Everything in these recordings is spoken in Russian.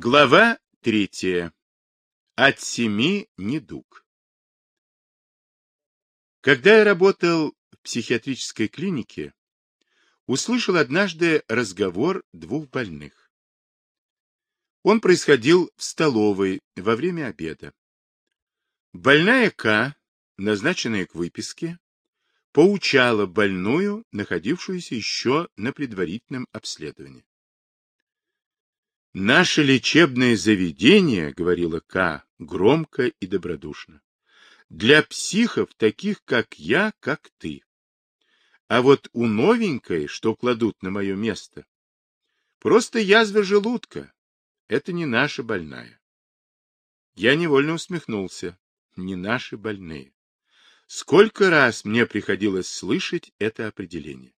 Глава третья. От семи недуг. Когда я работал в психиатрической клинике, услышал однажды разговор двух больных. Он происходил в столовой во время обеда. Больная К, назначенная к выписке, поучала больную, находившуюся еще на предварительном обследовании. Наше лечебное заведение, говорила К, громко и добродушно, для психов, таких как я, как ты. А вот у новенькой, что кладут на мое место, просто язва желудка. Это не наша больная. Я невольно усмехнулся. Не наши больные. Сколько раз мне приходилось слышать это определение.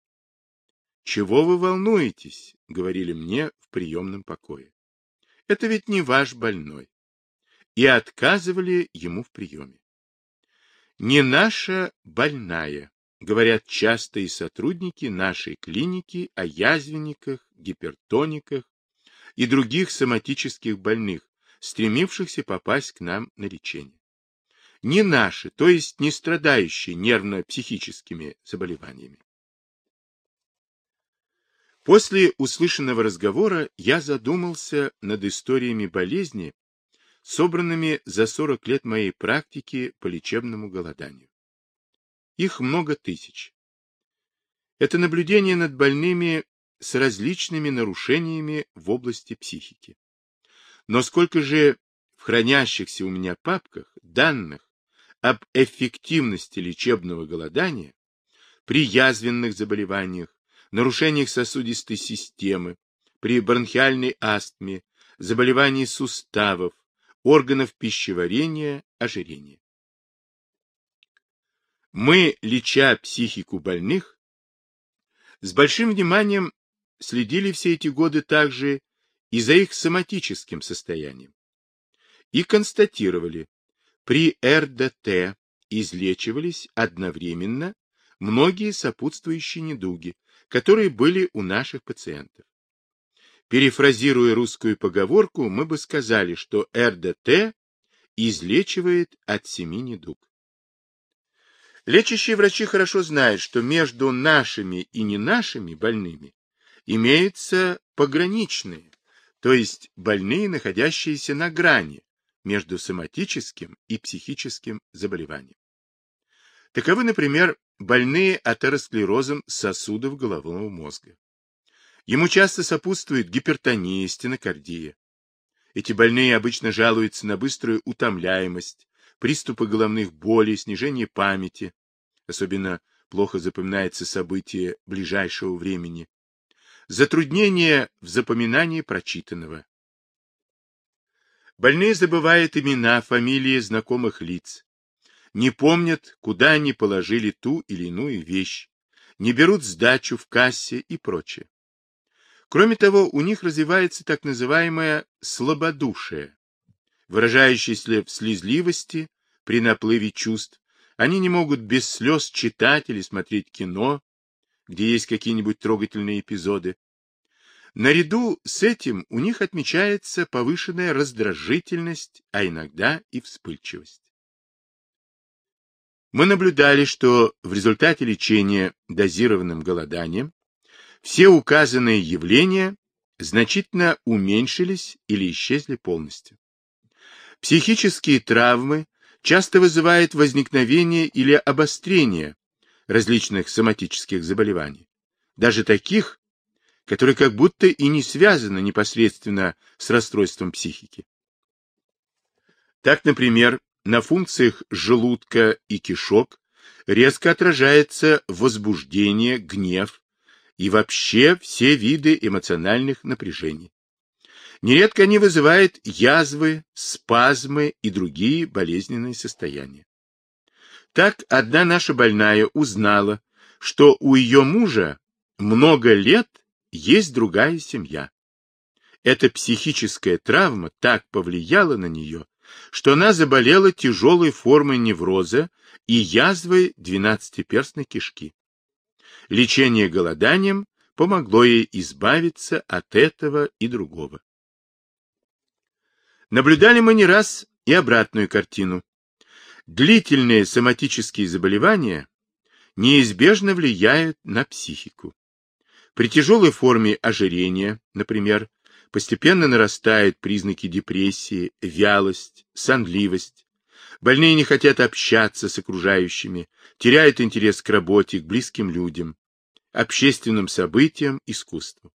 «Чего вы волнуетесь?» — говорили мне в приемном покое. «Это ведь не ваш больной». И отказывали ему в приеме. «Не наша больная», — говорят часто и сотрудники нашей клиники о язвенниках, гипертониках и других соматических больных, стремившихся попасть к нам на лечение. Не наши, то есть не страдающие нервно-психическими заболеваниями. После услышанного разговора я задумался над историями болезни, собранными за 40 лет моей практики по лечебному голоданию. Их много тысяч. Это наблюдение над больными с различными нарушениями в области психики. Но сколько же в хранящихся у меня папках данных об эффективности лечебного голодания при язвенных заболеваниях, нарушениях сосудистой системы, при бронхиальной астме, заболевании суставов, органов пищеварения, ожирения. Мы, леча психику больных, с большим вниманием следили все эти годы также и за их соматическим состоянием. И констатировали, при РДТ излечивались одновременно многие сопутствующие недуги, которые были у наших пациентов. Перефразируя русскую поговорку, мы бы сказали, что РДТ излечивает от семи недуг. Лечащие врачи хорошо знают, что между нашими и не нашими больными имеются пограничные, то есть больные, находящиеся на грани между соматическим и психическим заболеванием. Таковы, например, больные атеросклерозом сосудов головного мозга. Ему часто сопутствует гипертония, стенокардия. Эти больные обычно жалуются на быструю утомляемость, приступы головных болей, снижение памяти. Особенно плохо запоминается события ближайшего времени. Затруднения в запоминании прочитанного. Больные забывают имена, фамилии знакомых лиц, не помнят, куда они положили ту или иную вещь, не берут сдачу в кассе и прочее. Кроме того, у них развивается так называемое слабодушие, выражающееся в слезливости при наплыве чувств. Они не могут без слез читать или смотреть кино, где есть какие-нибудь трогательные эпизоды. Наряду с этим у них отмечается повышенная раздражительность, а иногда и вспыльчивость. Мы наблюдали, что в результате лечения дозированным голоданием все указанные явления значительно уменьшились или исчезли полностью. Психические травмы часто вызывают возникновение или обострение различных соматических заболеваний, даже таких, которые как будто и не связаны непосредственно с расстройством психики. Так, например, на функциях желудка и кишок резко отражается возбуждение, гнев и вообще все виды эмоциональных напряжений. Нередко они вызывают язвы, спазмы и другие болезненные состояния. Так одна наша больная узнала, что у ее мужа много лет есть другая семья. Эта психическая травма так повлияла на нее, что она заболела тяжелой формой невроза и язвой двенадцатиперстной кишки. Лечение голоданием помогло ей избавиться от этого и другого. Наблюдали мы не раз и обратную картину. Длительные соматические заболевания неизбежно влияют на психику. При тяжелой форме ожирения, например, постепенно нарастают признаки депрессии, вялость, сонливость. Больные не хотят общаться с окружающими, теряют интерес к работе, к близким людям, общественным событиям, искусству.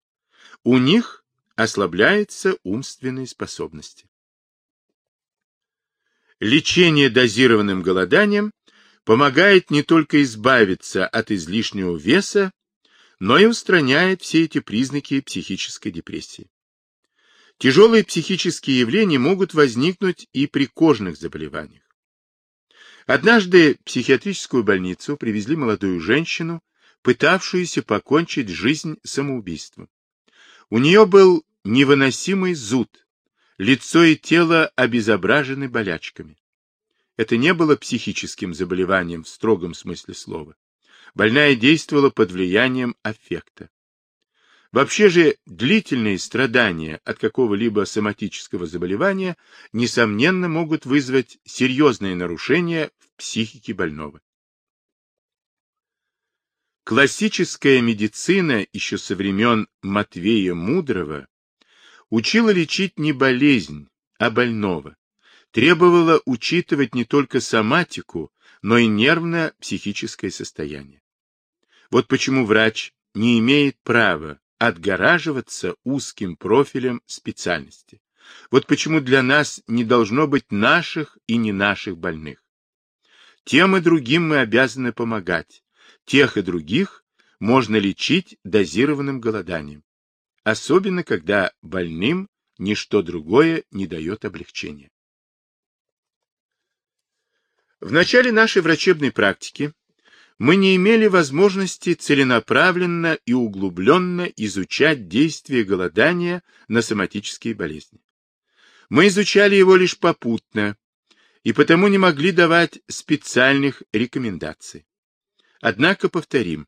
У них ослабляются умственные способности. Лечение дозированным голоданием помогает не только избавиться от излишнего веса, но и устраняет все эти признаки психической депрессии. Тяжелые психические явления могут возникнуть и при кожных заболеваниях. Однажды в психиатрическую больницу привезли молодую женщину, пытавшуюся покончить жизнь самоубийством. У нее был невыносимый зуд, лицо и тело обезображены болячками. Это не было психическим заболеванием в строгом смысле слова. Больная действовала под влиянием аффекта. Вообще же длительные страдания от какого-либо соматического заболевания, несомненно, могут вызвать серьезные нарушения в психике больного. Классическая медицина еще со времен Матвея Мудрого учила лечить не болезнь, а больного, требовала учитывать не только соматику, но и нервно-психическое состояние. Вот почему врач не имеет права отгораживаться узким профилем специальности. Вот почему для нас не должно быть наших и не наших больных. Тем и другим мы обязаны помогать. Тех и других можно лечить дозированным голоданием. Особенно, когда больным ничто другое не дает облегчения. В начале нашей врачебной практики мы не имели возможности целенаправленно и углубленно изучать действие голодания на соматические болезни. Мы изучали его лишь попутно, и потому не могли давать специальных рекомендаций. Однако, повторим,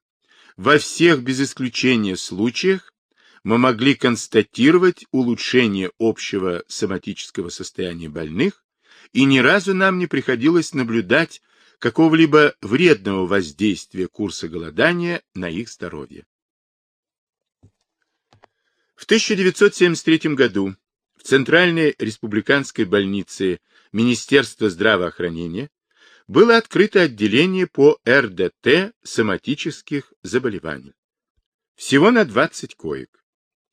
во всех без исключения случаях мы могли констатировать улучшение общего соматического состояния больных, и ни разу нам не приходилось наблюдать какого-либо вредного воздействия курса голодания на их здоровье. В 1973 году в Центральной республиканской больнице Министерства здравоохранения было открыто отделение по РДТ соматических заболеваний. Всего на 20 коек.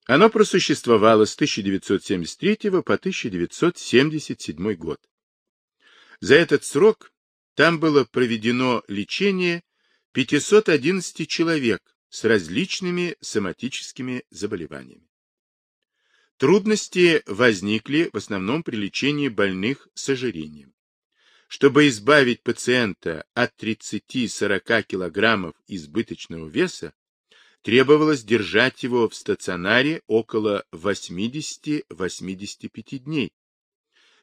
Оно просуществовало с 1973 по 1977 год. За этот срок там было проведено лечение 511 человек с различными соматическими заболеваниями. Трудности возникли в основном при лечении больных с ожирением. Чтобы избавить пациента от 30-40 килограммов избыточного веса, требовалось держать его в стационаре около 80-85 дней,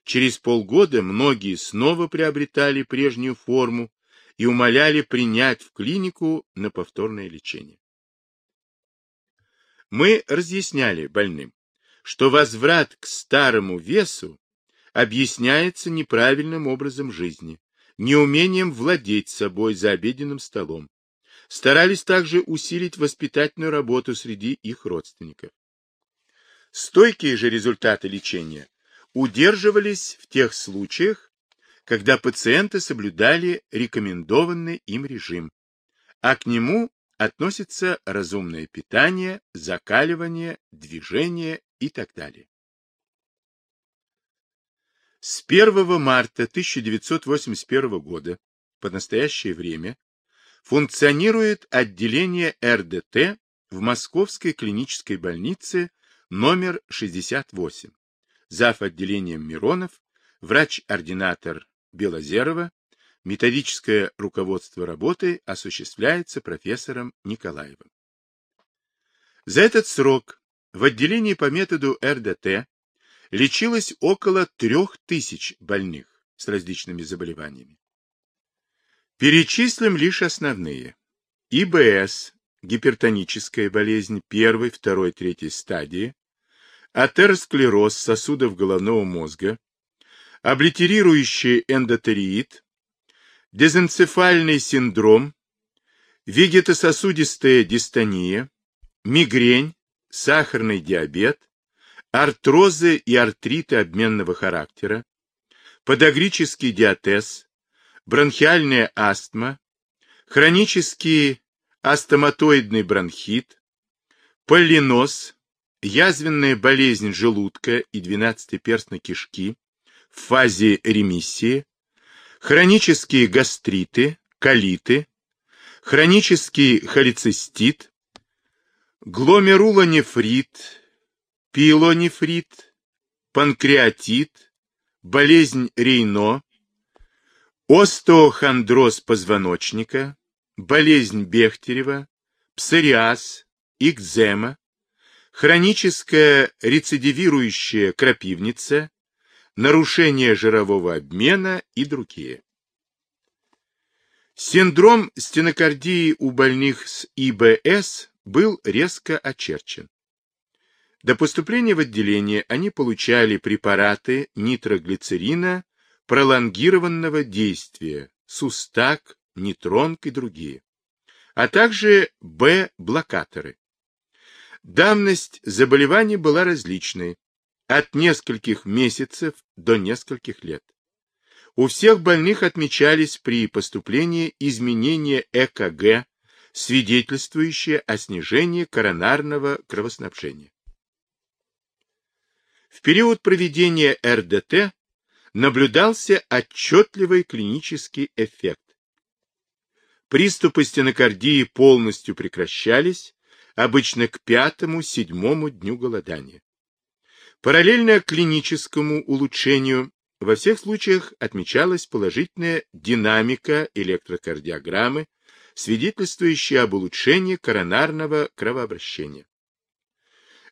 Через полгода многие снова приобретали прежнюю форму и умоляли принять в клинику на повторное лечение. Мы разъясняли больным, что возврат к старому весу объясняется неправильным образом жизни, неумением владеть собой за обеденным столом. Старались также усилить воспитательную работу среди их родственников. Стойкие же результаты лечения удерживались в тех случаях, когда пациенты соблюдали рекомендованный им режим, а к нему относится разумное питание, закаливание, движение и так далее. С 1 марта 1981 года по настоящее время функционирует отделение РДТ в Московской клинической больнице номер 68 зав. отделением Миронов, врач-ординатор Белозерова, методическое руководство работы осуществляется профессором Николаевым. За этот срок в отделении по методу РДТ лечилось около трех тысяч больных с различными заболеваниями. Перечислим лишь основные. ИБС, гипертоническая болезнь первой, второй, третьей стадии, атеросклероз сосудов головного мозга, облитерирующий эндотериит, дезенцефальный синдром, вегетососудистая дистония, мигрень, сахарный диабет, артрозы и артриты обменного характера, подагрический диатез, бронхиальная астма, хронический астоматоидный бронхит, полиноз, язвенная болезнь желудка и двенадцатиперстной кишки в фазе ремиссии, хронические гастриты, колиты, хронический холецистит, гломерулонефрит, пилонефрит, панкреатит, болезнь Рейно, остеохондроз позвоночника, болезнь Бехтерева, псориаз, экзема, хроническая рецидивирующая крапивница, нарушение жирового обмена и другие. Синдром стенокардии у больных с ИБС был резко очерчен. До поступления в отделение они получали препараты нитроглицерина пролонгированного действия, сустак, нитронг и другие, а также Б-блокаторы. Давность заболеваний была различной, от нескольких месяцев до нескольких лет. У всех больных отмечались при поступлении изменения ЭКГ, свидетельствующие о снижении коронарного кровоснабжения. В период проведения РДТ наблюдался отчетливый клинический эффект. Приступы стенокардии полностью прекращались, обычно к пятому-седьмому дню голодания. Параллельно клиническому улучшению во всех случаях отмечалась положительная динамика электрокардиограммы, свидетельствующая об улучшении коронарного кровообращения.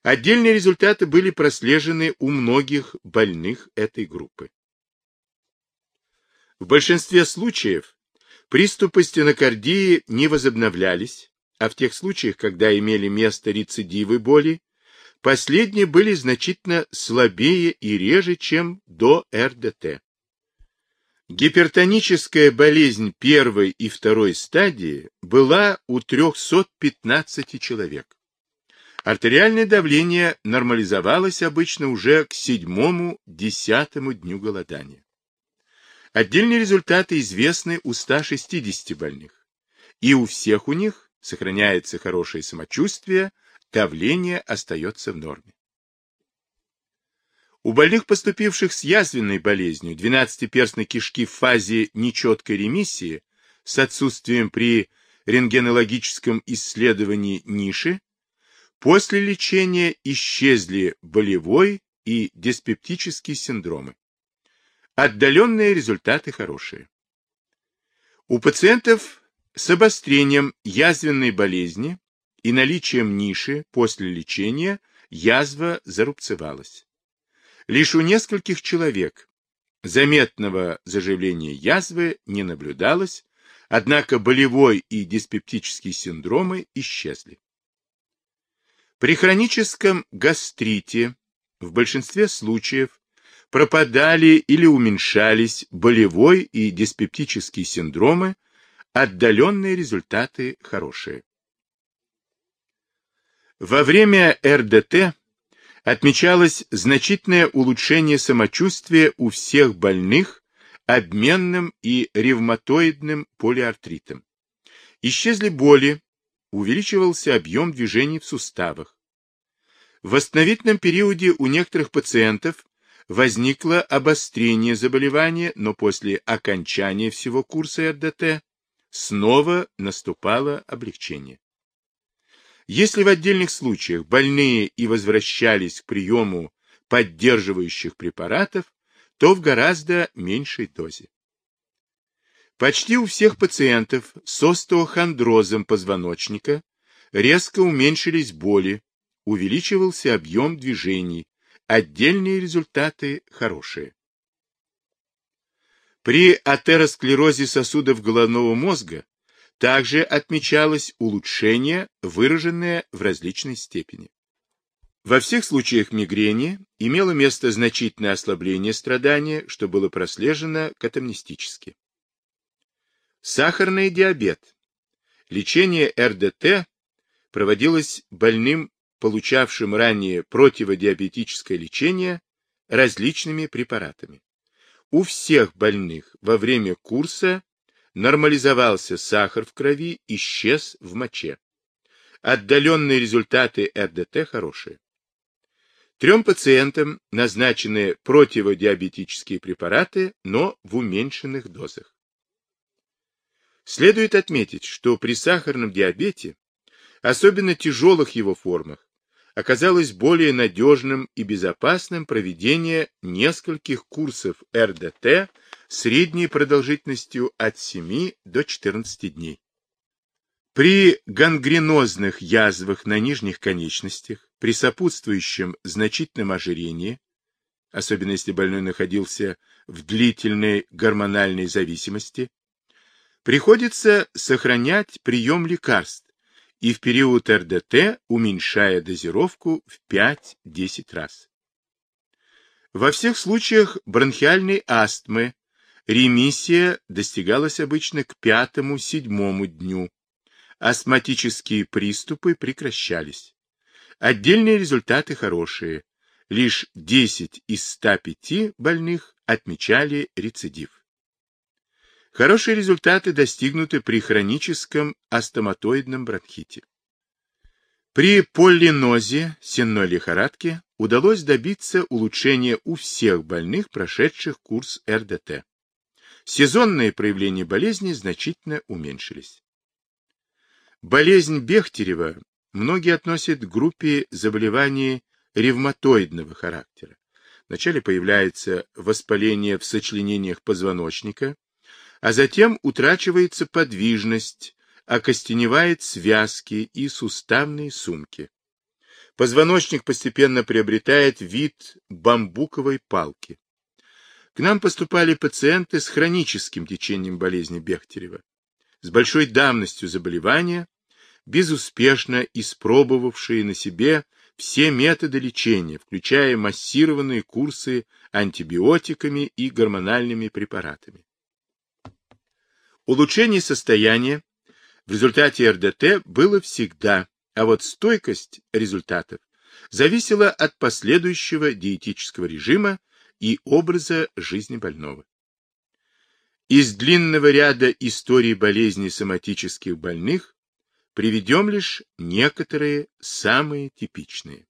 Отдельные результаты были прослежены у многих больных этой группы. В большинстве случаев приступы стенокардии не возобновлялись, а в тех случаях, когда имели место рецидивы боли, последние были значительно слабее и реже, чем до РДТ. Гипертоническая болезнь первой и второй стадии была у 315 человек. Артериальное давление нормализовалось обычно уже к седьмому-десятому дню голодания. Отдельные результаты известны у 160 больных, и у всех у них сохраняется хорошее самочувствие, давление остается в норме. У больных, поступивших с язвенной болезнью двенадцатиперстной кишки в фазе нечеткой ремиссии с отсутствием при рентгенологическом исследовании ниши, После лечения исчезли болевой и диспептические синдромы. Отдаленные результаты хорошие. У пациентов с обострением язвенной болезни и наличием ниши после лечения язва зарубцевалась. Лишь у нескольких человек заметного заживления язвы не наблюдалось, однако болевой и диспептические синдромы исчезли. При хроническом гастрите в большинстве случаев пропадали или уменьшались болевой и диспептические синдромы, отдаленные результаты хорошие. Во время РДТ отмечалось значительное улучшение самочувствия у всех больных обменным и ревматоидным полиартритом. Исчезли боли, увеличивался объем движений в суставах. В восстановительном периоде у некоторых пациентов возникло обострение заболевания, но после окончания всего курса РДТ снова наступало облегчение. Если в отдельных случаях больные и возвращались к приему поддерживающих препаратов, то в гораздо меньшей дозе. Почти у всех пациентов с остеохондрозом позвоночника резко уменьшились боли, увеличивался объем движений, отдельные результаты хорошие. При атеросклерозе сосудов головного мозга также отмечалось улучшение, выраженное в различной степени. Во всех случаях мигрени имело место значительное ослабление страдания, что было прослежено катамнистически. Сахарный диабет. Лечение РДТ проводилось больным, получавшим ранее противодиабетическое лечение, различными препаратами. У всех больных во время курса нормализовался сахар в крови, исчез в моче. Отдаленные результаты РДТ хорошие. Трем пациентам назначены противодиабетические препараты, но в уменьшенных дозах. Следует отметить, что при сахарном диабете, особенно тяжелых его формах, оказалось более надежным и безопасным проведение нескольких курсов РДТ средней продолжительностью от 7 до 14 дней. При гангренозных язвах на нижних конечностях, при сопутствующем значительном ожирении, особенно если больной находился в длительной гормональной зависимости, приходится сохранять прием лекарств и в период РДТ уменьшая дозировку в 5-10 раз. Во всех случаях бронхиальной астмы ремиссия достигалась обычно к пятому-седьмому дню, астматические приступы прекращались. Отдельные результаты хорошие. Лишь 10 из 105 больных отмечали рецидив. Хорошие результаты достигнуты при хроническом астоматоидном бронхите. При полинозе сенной лихорадки удалось добиться улучшения у всех больных, прошедших курс РДТ. Сезонные проявления болезни значительно уменьшились. Болезнь Бехтерева многие относят к группе заболеваний ревматоидного характера. Вначале появляется воспаление в сочленениях позвоночника, а затем утрачивается подвижность, окостеневает связки и суставные сумки. Позвоночник постепенно приобретает вид бамбуковой палки. К нам поступали пациенты с хроническим течением болезни Бехтерева с большой давностью заболевания, безуспешно испробовавшие на себе все методы лечения, включая массированные курсы антибиотиками и гормональными препаратами. Улучшение состояния в результате РДТ было всегда, а вот стойкость результатов зависела от последующего диетического режима и образа жизни больного. Из длинного ряда историй болезней соматических больных приведем лишь некоторые самые типичные.